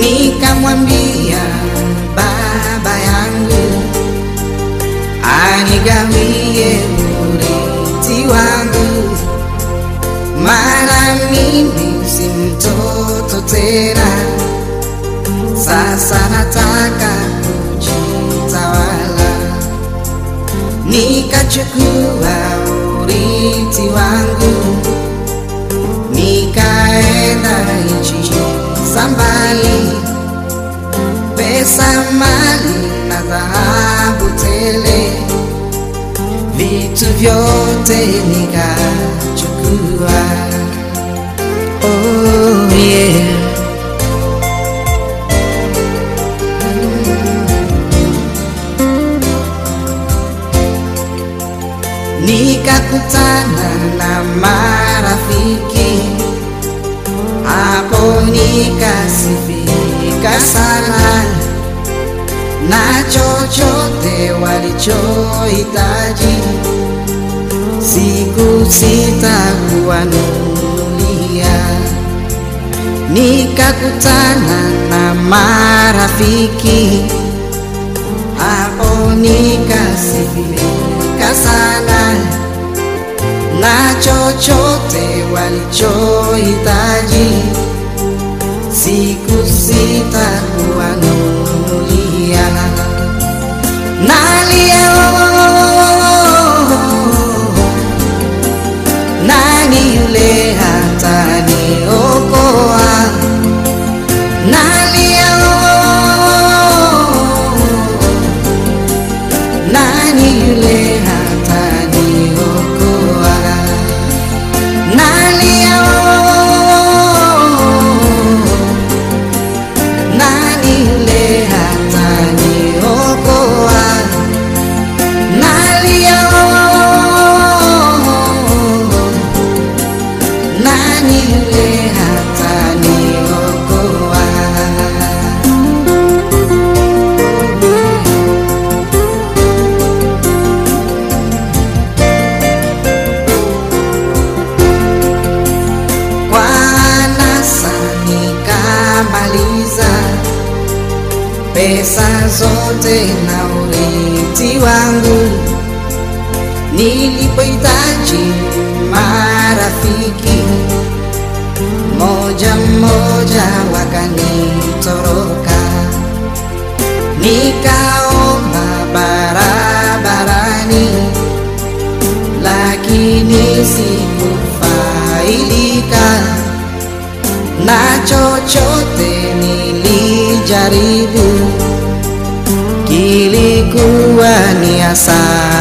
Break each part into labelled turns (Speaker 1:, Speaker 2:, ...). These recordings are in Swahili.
Speaker 1: nikamwambia baba yangu anigawie urithi wangu, maana mimi si mtoto tena, sasa nataka kujitawala. Nikachukua urithi wangu nikaenda nchi pesa, mali na dhahabu tele, vitu vyote nikachukua. Oh yeah. nikakutana na marafiki hapo nikasifika sana na chochote walichohitaji siku sitakuwanunulia nikakutana na marafiki hapo nikasifika sana. Na chochote walichohitaji siku sitakuwanunulia Nalielo urithi wangu nilipohitaji marafiki. Moja moja wakanitoroka nikaomba barabarani lakini sikufaidika. Na chochote nilijaribu 三。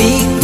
Speaker 1: 你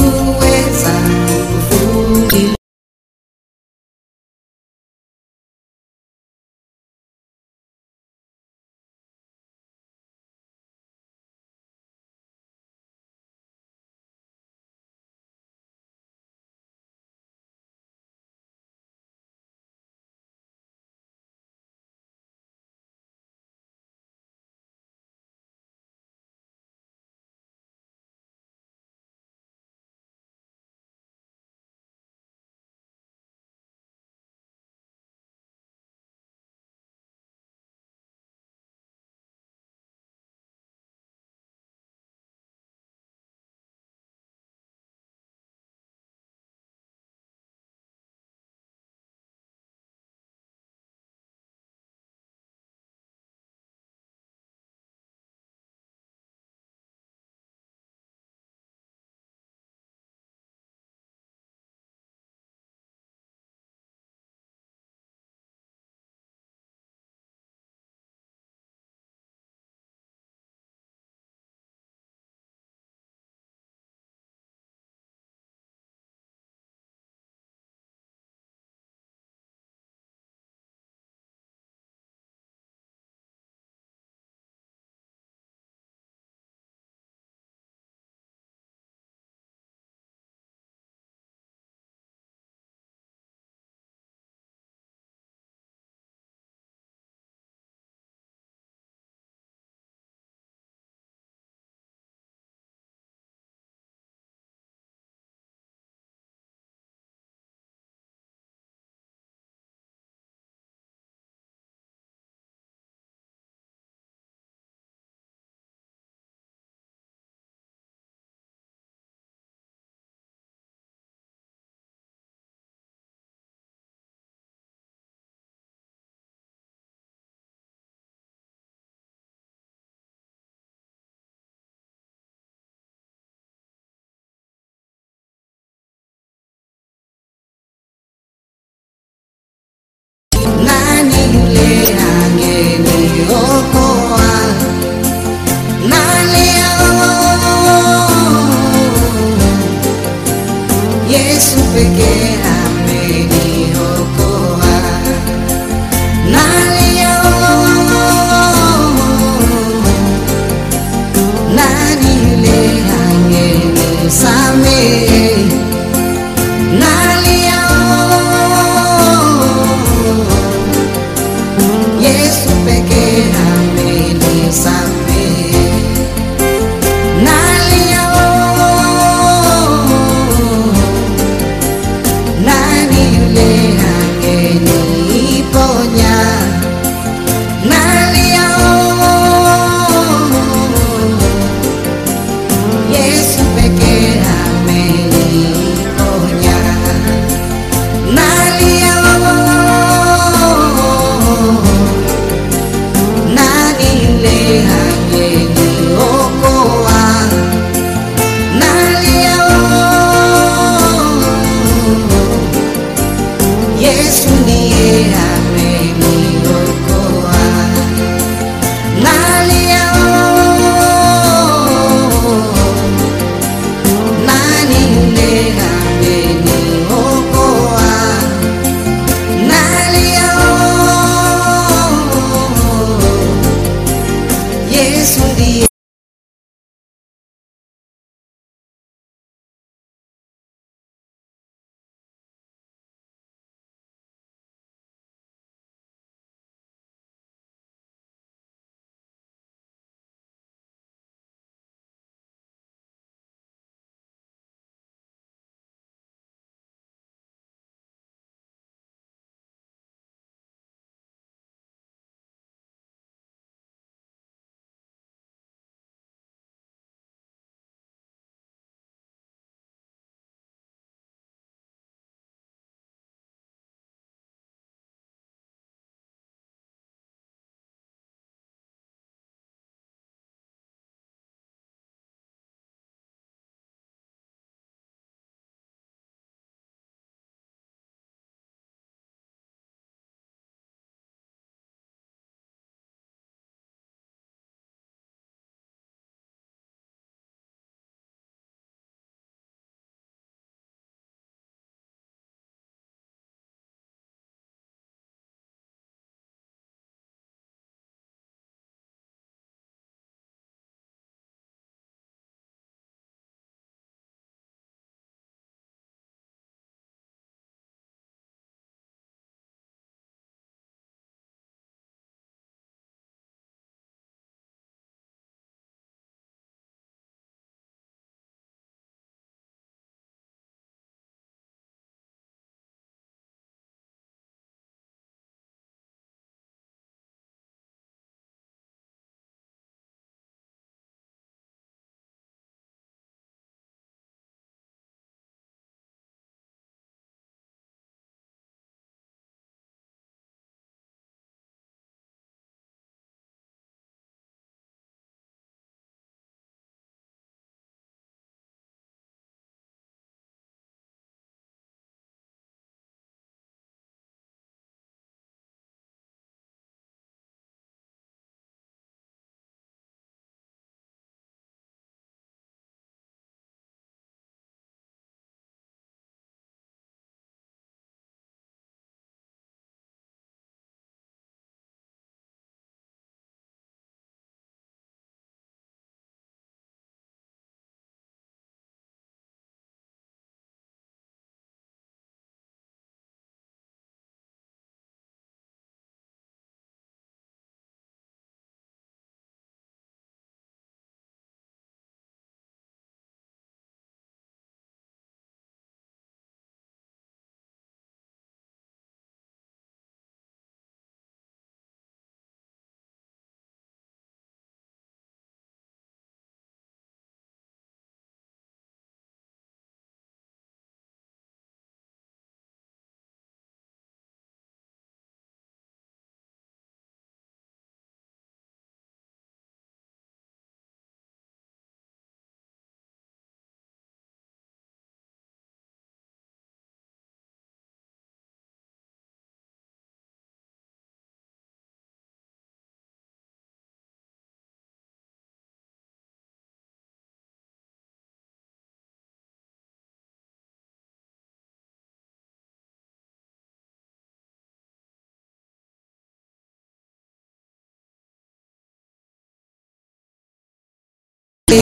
Speaker 1: behind.